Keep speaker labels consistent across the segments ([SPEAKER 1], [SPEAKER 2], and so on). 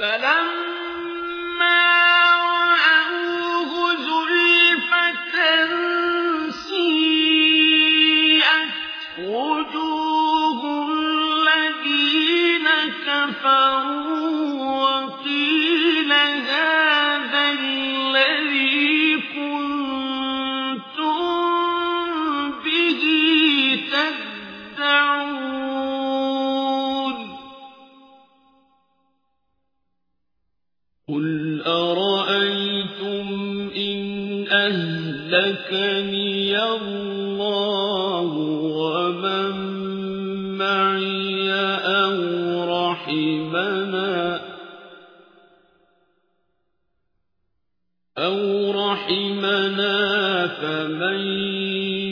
[SPEAKER 1] فلما زلفة سيئت وجوه الذين كفروا أرأيتم إن أهلكني الله ومن معي أو رحمنا أو رحمنا فمن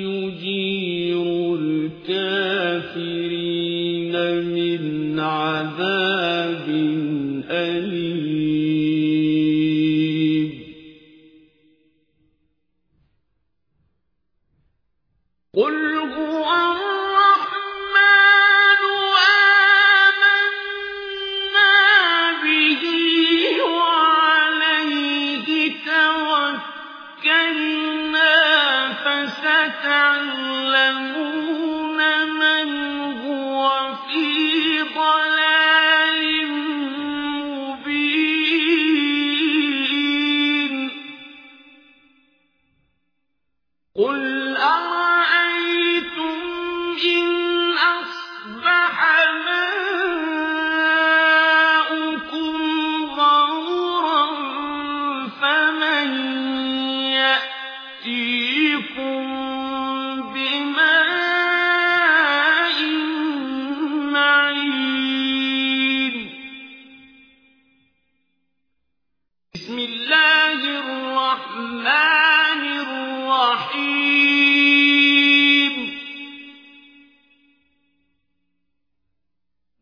[SPEAKER 1] يجير الكافرين من عذاب ضل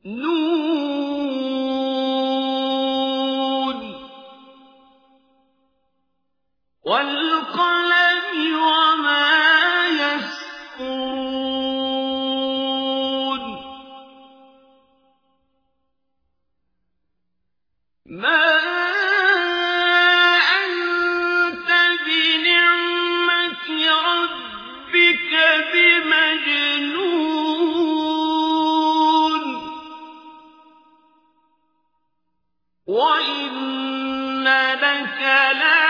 [SPEAKER 1] Nous وَإِنَّ لَكَ لَا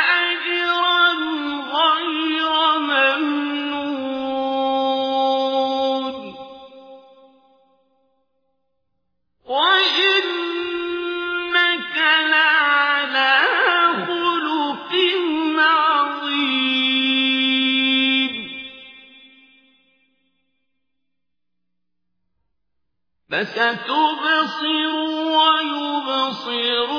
[SPEAKER 1] فستبصر ويبصرون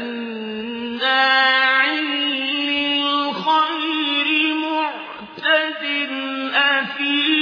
[SPEAKER 1] مناع للخير معتد أثير